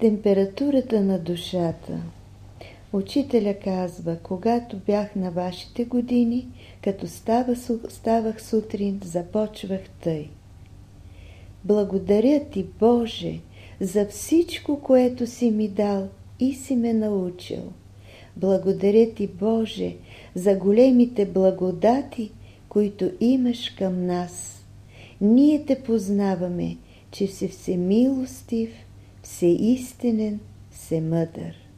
Температурата на душата Учителя казва, когато бях на вашите години, като става, ставах сутрин, започвах тъй. Благодаря ти, Боже, за всичко, което си ми дал и си ме научил. Благодаря ти, Боже, за големите благодати, които имаш към нас. Ние те познаваме, че си всемилостив, всеистинен, всемъдър.